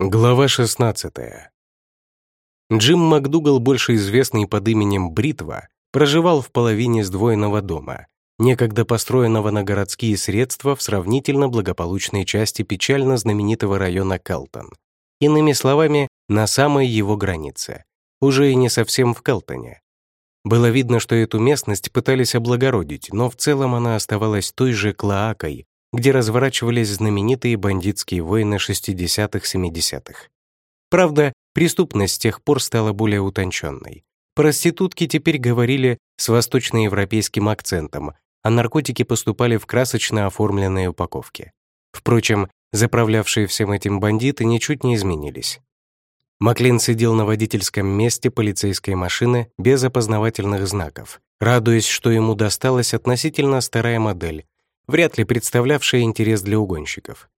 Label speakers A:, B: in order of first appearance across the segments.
A: Глава 16. Джим МакДугал, больше известный под именем Бритва, проживал в половине сдвоенного дома, некогда построенного на городские средства в сравнительно благополучной части печально знаменитого района Келтон. Иными словами, на самой его границе, уже и не совсем в Келтоне. Было видно, что эту местность пытались облагородить, но в целом она оставалась той же клоакой, где разворачивались знаменитые бандитские войны 60-70-х. Правда, преступность с тех пор стала более утонченной. Проститутки теперь говорили с восточноевропейским акцентом, а наркотики поступали в красочно оформленные упаковки. Впрочем, заправлявшие всем этим бандиты ничуть не изменились. Маклин сидел на водительском месте полицейской машины без опознавательных знаков, радуясь, что ему досталась относительно старая модель, вряд ли представлявшая интерес для угонщиков.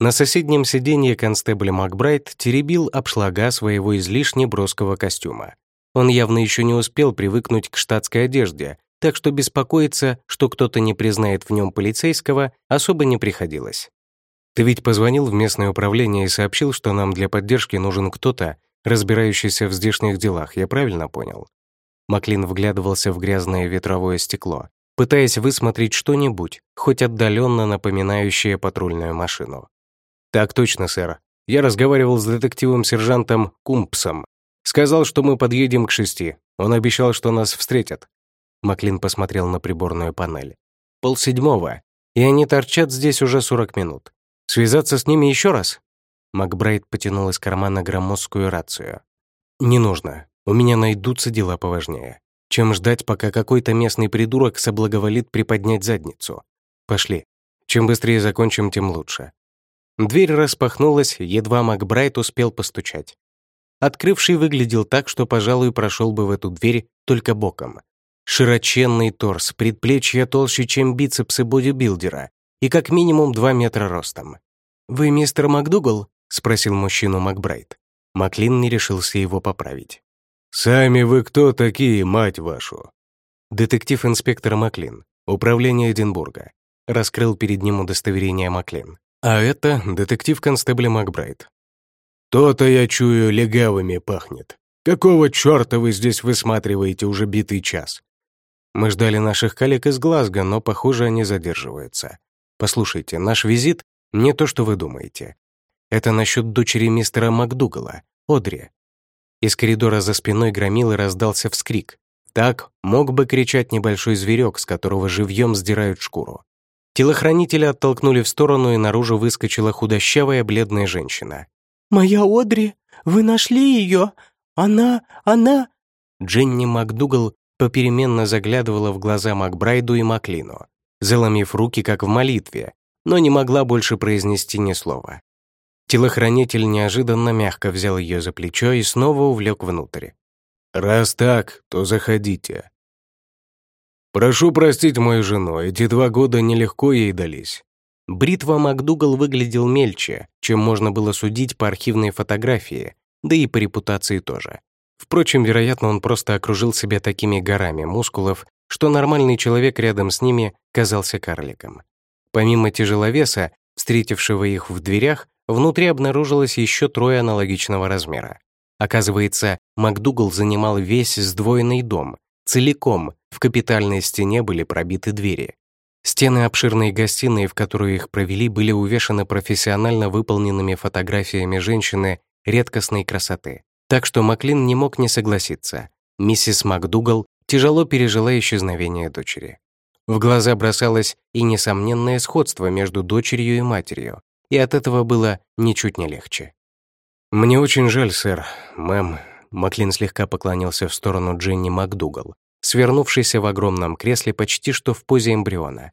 A: На соседнем сиденье констебль Макбрайт теребил обшлага своего излишне броского костюма. Он явно еще не успел привыкнуть к штатской одежде, так что беспокоиться, что кто-то не признает в нем полицейского, особо не приходилось. «Ты ведь позвонил в местное управление и сообщил, что нам для поддержки нужен кто-то, разбирающийся в здешних делах, я правильно понял?» Маклин вглядывался в грязное ветровое стекло, пытаясь высмотреть что-нибудь, хоть отдаленно напоминающее патрульную машину. «Так точно, сэр. Я разговаривал с детективом-сержантом Кумпсом. Сказал, что мы подъедем к шести. Он обещал, что нас встретят». Маклин посмотрел на приборную панель. «Полседьмого. И они торчат здесь уже 40 минут. Связаться с ними еще раз?» Макбрайт потянул из кармана громоздкую рацию. «Не нужно. У меня найдутся дела поважнее чем ждать, пока какой-то местный придурок соблаговолит приподнять задницу. Пошли. Чем быстрее закончим, тем лучше. Дверь распахнулась, едва Макбрайт успел постучать. Открывший выглядел так, что, пожалуй, прошел бы в эту дверь только боком. Широченный торс, предплечья толще, чем бицепсы бодибилдера, и как минимум 2 метра ростом. «Вы мистер МакДугал?» — спросил мужчину Макбрайт. Маклин не решился его поправить.
B: «Сами вы кто такие, мать вашу?»
A: Детектив-инспектор Маклин, управление Эдинбурга, раскрыл перед ним удостоверение Маклин. А это детектив-констебль Макбрайт.
B: «То-то, я чую, легавыми пахнет. Какого черта вы здесь высматриваете уже битый час?»
A: Мы ждали наших коллег из Глазго, но, похоже, они задерживаются. Послушайте, наш визит — не то, что вы думаете. Это насчет дочери мистера МакДугала, Одри. Из коридора за спиной громилы раздался вскрик. Так мог бы кричать небольшой зверек, с которого живьем сдирают шкуру. Телохранителя оттолкнули в сторону, и наружу выскочила худощавая бледная женщина.
C: «Моя Одри! Вы нашли ее! Она... она...»
A: Дженни МакДугал попеременно заглядывала в глаза Макбрайду и Маклину, заломив руки, как в молитве, но не могла больше произнести ни слова. Телохранитель неожиданно мягко взял ее за плечо и снова увлек внутрь.
B: «Раз так, то заходите». «Прошу простить мою жену, эти два года нелегко ей дались».
A: Бритва МакДугал выглядел мельче, чем можно было судить по архивной фотографии, да и по репутации тоже. Впрочем, вероятно, он просто окружил себя такими горами мускулов, что нормальный человек рядом с ними казался карликом. Помимо тяжеловеса, встретившего их в дверях, Внутри обнаружилось еще трое аналогичного размера. Оказывается, МакДугал занимал весь сдвоенный дом. Целиком в капитальной стене были пробиты двери. Стены обширной гостиной, в которую их провели, были увешаны профессионально выполненными фотографиями женщины редкостной красоты. Так что Маклин не мог не согласиться. Миссис МакДугал тяжело пережила исчезновение дочери. В глаза бросалось и несомненное сходство между дочерью и матерью, и от этого было ничуть не легче. «Мне очень жаль, сэр, мэм», — Маклин слегка поклонился в сторону Дженни МакДугал, свернувшейся в огромном кресле почти что в позе эмбриона.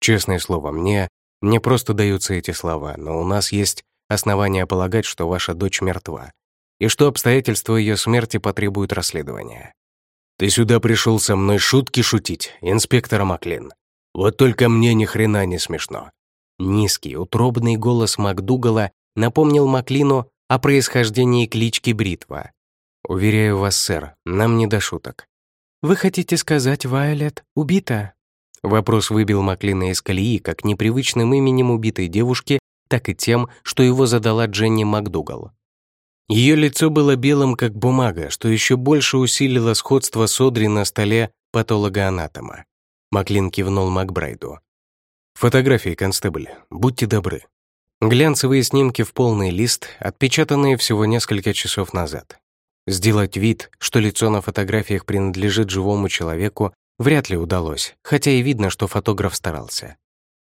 A: «Честное слово, мне, мне просто даются эти слова, но у нас есть основания полагать, что ваша дочь мертва, и что обстоятельства ее смерти потребуют расследования». «Ты сюда пришел со мной шутки шутить, инспектор Маклин. Вот только мне ни хрена не смешно. Низкий, утробный голос МакДугала напомнил Маклину о происхождении клички Бритва. «Уверяю вас, сэр, нам не до шуток».
C: «Вы хотите сказать, Вайолет убита?»
A: Вопрос выбил Маклина из колеи, как непривычным именем убитой девушки так и тем, что его задала Дженни МакДугал. Ее лицо было белым, как бумага, что еще больше усилило сходство с Одри на столе патологоанатома. Маклин кивнул Макбрайду. «Фотографии, констебль, будьте добры». Глянцевые снимки в полный лист, отпечатанные всего несколько часов назад. Сделать вид, что лицо на фотографиях принадлежит живому человеку, вряд ли удалось, хотя и видно, что фотограф старался.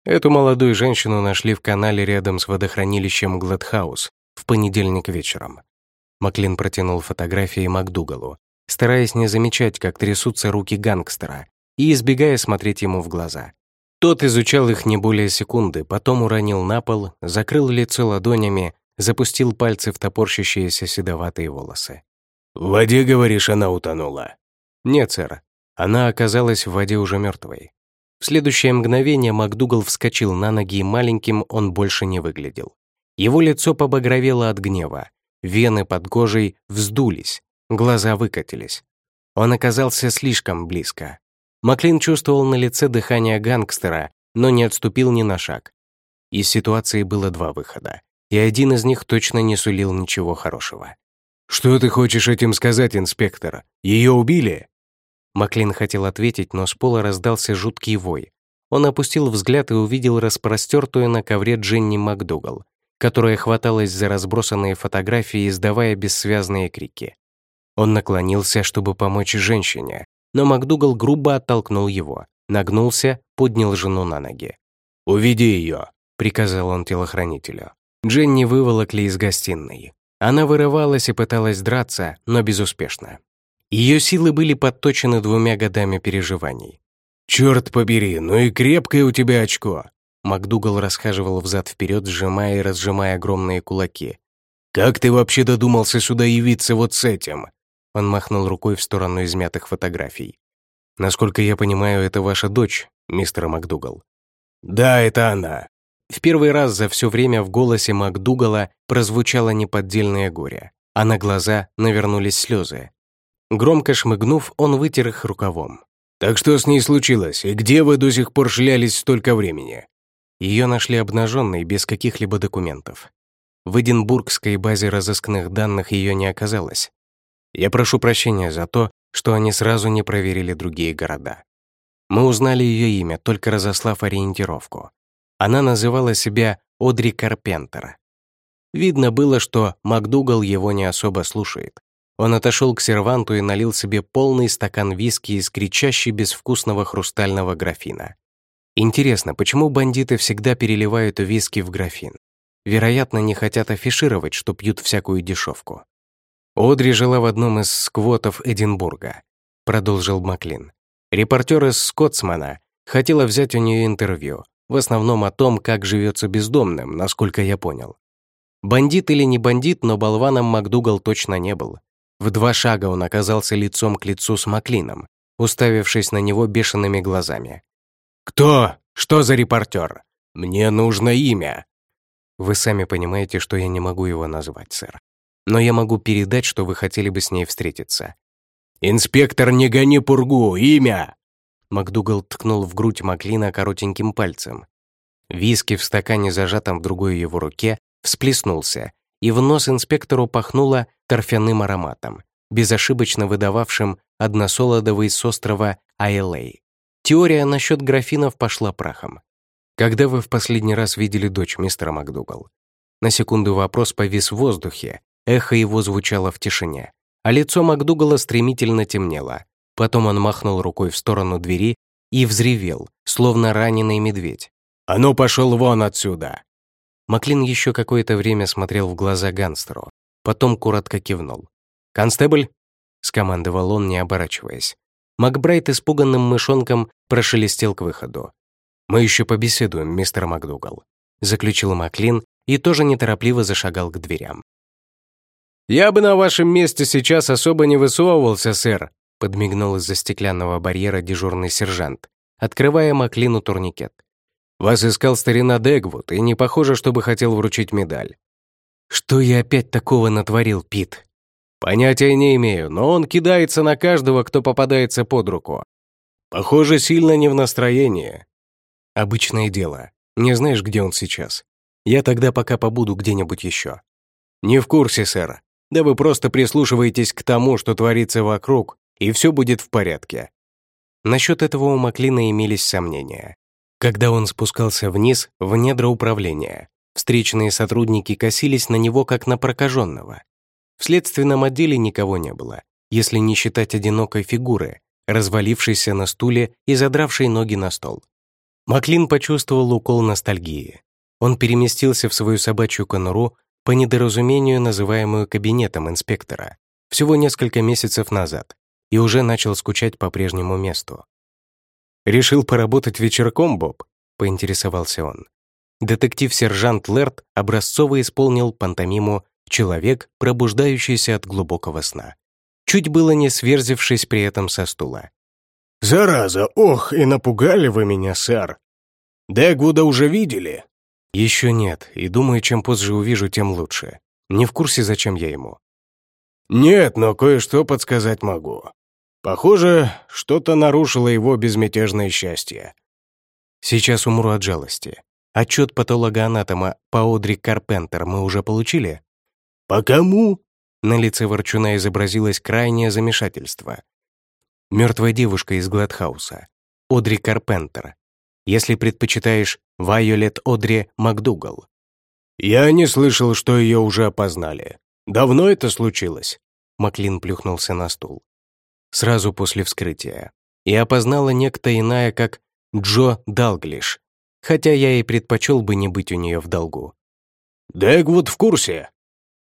A: Эту молодую женщину нашли в канале рядом с водохранилищем Гладхаус в понедельник вечером. Маклин протянул фотографии МакДугалу, стараясь не замечать, как трясутся руки гангстера, и избегая смотреть ему в глаза. Тот изучал их не более секунды, потом уронил на пол, закрыл лицо ладонями, запустил пальцы в топорщащиеся седоватые волосы.
B: «В воде, говоришь, она утонула?»
A: «Нет, сэр. Она оказалась в воде уже мертвой. В следующее мгновение МакДугал вскочил на ноги, и маленьким он больше не выглядел. Его лицо побагровело от гнева, вены под кожей вздулись, глаза выкатились. Он оказался слишком близко. Маклин чувствовал на лице дыхание гангстера, но не отступил ни на шаг. Из ситуации было два выхода, и один из них точно не сулил ничего хорошего.
B: «Что ты хочешь этим сказать, инспектор? Ее убили?»
A: Маклин хотел ответить, но с пола раздался жуткий вой. Он опустил взгляд и увидел распростертую на ковре Дженни МакДугал, которая хваталась за разбросанные фотографии, издавая бессвязные крики. Он наклонился, чтобы помочь женщине, но МакДугал грубо оттолкнул его, нагнулся, поднял жену на ноги.
B: «Уведи ее», —
A: приказал он телохранителю. Дженни выволокли из гостиной. Она вырывалась и пыталась драться, но безуспешно. Ее силы были подточены двумя годами переживаний.
B: «Черт побери, ну и крепкое у тебя очко!»
A: МакДугал расхаживал взад-вперед, сжимая и разжимая огромные кулаки.
B: «Как ты вообще додумался сюда явиться вот с этим?»
A: Он махнул рукой в сторону измятых фотографий. «Насколько я понимаю, это ваша дочь, мистер МакДугал?»
B: «Да, это она».
A: В первый раз за все время в голосе МакДугала прозвучало неподдельное горе, а на глаза навернулись слезы. Громко шмыгнув, он вытер их рукавом.
B: «Так что с ней случилось, и где вы до сих пор шлялись столько времени?»
A: Ее нашли обнаженной, без каких-либо документов. В Эдинбургской базе разыскных данных ее не оказалось. Я прошу прощения за то, что они сразу не проверили другие города. Мы узнали ее имя, только разослав ориентировку. Она называла себя Одри Карпентер. Видно было, что МакДугал его не особо слушает. Он отошел к серванту и налил себе полный стакан виски из кричащей безвкусного хрустального графина. Интересно, почему бандиты всегда переливают виски в графин? Вероятно, не хотят афишировать, что пьют всякую дешевку. Одри жила в одном из сквотов Эдинбурга, продолжил Маклин. Репортер из Скотсмана хотела взять у нее интервью, в основном о том, как живется бездомным, насколько я понял. Бандит или не бандит, но болваном МакДугал точно не был. В два шага он оказался лицом к лицу с Маклином, уставившись на него бешеными глазами.
B: «Кто? Что за репортер? Мне нужно имя!»
A: «Вы сами понимаете, что я не могу его назвать, сэр но я могу передать, что вы хотели бы с ней встретиться».
B: «Инспектор, не гони пургу! Имя!»
A: МакДугал ткнул в грудь Маклина коротеньким пальцем. Виски в стакане, зажатом в другой его руке, всплеснулся, и в нос инспектору пахнуло торфяным ароматом, безошибочно выдававшим односолодовый с острова Айлей. Теория насчет графинов пошла прахом. «Когда вы в последний раз видели дочь мистера МакДугал?» На секунду вопрос повис в воздухе, Эхо его звучало в тишине, а лицо МакДугала стремительно темнело. Потом он махнул рукой в сторону двери и взревел, словно раненый медведь.
B: «А ну, пошел вон отсюда!»
A: Маклин еще какое-то время смотрел в глаза гангстеру, потом коротко кивнул. «Констебль!» — скомандовал он, не оборачиваясь. Макбрайт испуганным мышонком прошелестел к выходу. «Мы еще побеседуем, мистер МакДугал», — заключил Маклин и тоже неторопливо зашагал к дверям.
B: «Я бы на вашем месте сейчас особо не высовывался, сэр», подмигнул из-за стеклянного барьера дежурный сержант, открывая Маклину турникет. «Вас искал старина Дегвуд, и не похоже, чтобы хотел вручить медаль».
A: «Что я опять такого натворил, Пит?»
B: «Понятия не имею, но он кидается на каждого, кто попадается под руку. Похоже, сильно не в настроении».
A: «Обычное дело. Не знаешь, где он сейчас?» Я тогда пока побуду где-нибудь еще». «Не в курсе, сэр. Да вы просто прислушиваетесь к тому, что творится вокруг, и все будет в порядке». Насчет этого у Маклина имелись сомнения. Когда он спускался вниз, в недра управления, встречные сотрудники косились на него как на прокаженного. В следственном отделе никого не было, если не считать одинокой фигуры, развалившейся на стуле и задравшей ноги на стол. Маклин почувствовал укол ностальгии. Он переместился в свою собачью конуру, по недоразумению называемую кабинетом инспектора, всего несколько месяцев назад, и уже начал скучать по прежнему месту. «Решил поработать вечерком, Боб?» — поинтересовался он. Детектив-сержант Лерт образцово исполнил пантомиму «Человек, пробуждающийся от глубокого сна», чуть было не сверзившись при этом со стула.
B: «Зараза, ох, и напугали вы меня, сэр! Дэгвуда уже видели?»
A: «Еще нет, и думаю, чем позже увижу, тем лучше. Не в курсе, зачем я ему».
B: «Нет, но кое-что подсказать могу. Похоже, что-то нарушило его безмятежное счастье».
A: «Сейчас умру от жалости. Отчет патологоанатома по Одри Карпентер мы уже получили?»
B: «По кому?»
A: На лице Ворчуна изобразилось крайнее замешательство. Мертвая девушка из Гладхауса. Одри Карпентер. Если предпочитаешь, Вайолет Одри МакДугал.
B: «Я не слышал, что ее уже опознали. Давно это случилось?»
A: Маклин плюхнулся на стул. Сразу после вскрытия. И опознала некто иная, как Джо Далглиш, хотя я и предпочел бы не быть у нее в долгу.
B: «Дэгвуд в курсе?»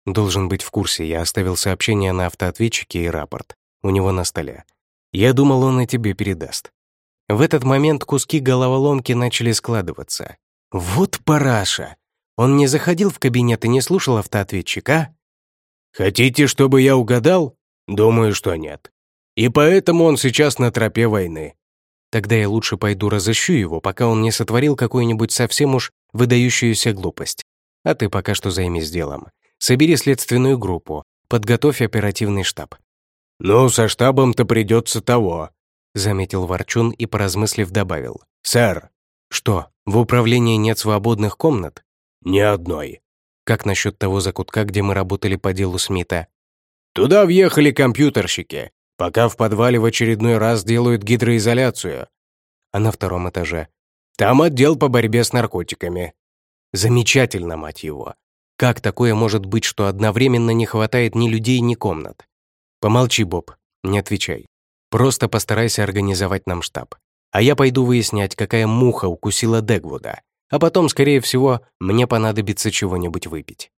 A: Должен быть в курсе, я оставил сообщение на автоответчике и рапорт. У него на столе. Я думал, он и тебе передаст. В этот момент куски головоломки начали складываться. Вот параша! Он не заходил в кабинет и не слушал автоответчик, а?
B: Хотите, чтобы я угадал? Думаю, что нет. И поэтому он сейчас на тропе войны.
A: Тогда я лучше пойду разыщу его, пока он не сотворил какую-нибудь совсем уж выдающуюся глупость. А ты пока что займись делом. Собери следственную группу, подготовь оперативный штаб».
B: «Ну, со штабом-то придется того», —
A: заметил Ворчун и, поразмыслив, добавил.
B: «Сэр».
A: «Что, в управлении нет свободных комнат?»
B: «Ни одной».
A: «Как насчет того закутка, где мы работали по делу Смита?»
B: «Туда въехали компьютерщики, пока в подвале в очередной раз делают гидроизоляцию».
A: «А на втором этаже?»
B: «Там отдел по борьбе с наркотиками».
A: «Замечательно, мать его. Как такое может быть, что одновременно не хватает ни людей, ни комнат? Помолчи, Боб, не отвечай. Просто постарайся организовать нам штаб. А я пойду выяснять, какая муха укусила Дегвуда. А потом, скорее всего, мне понадобится чего-нибудь выпить.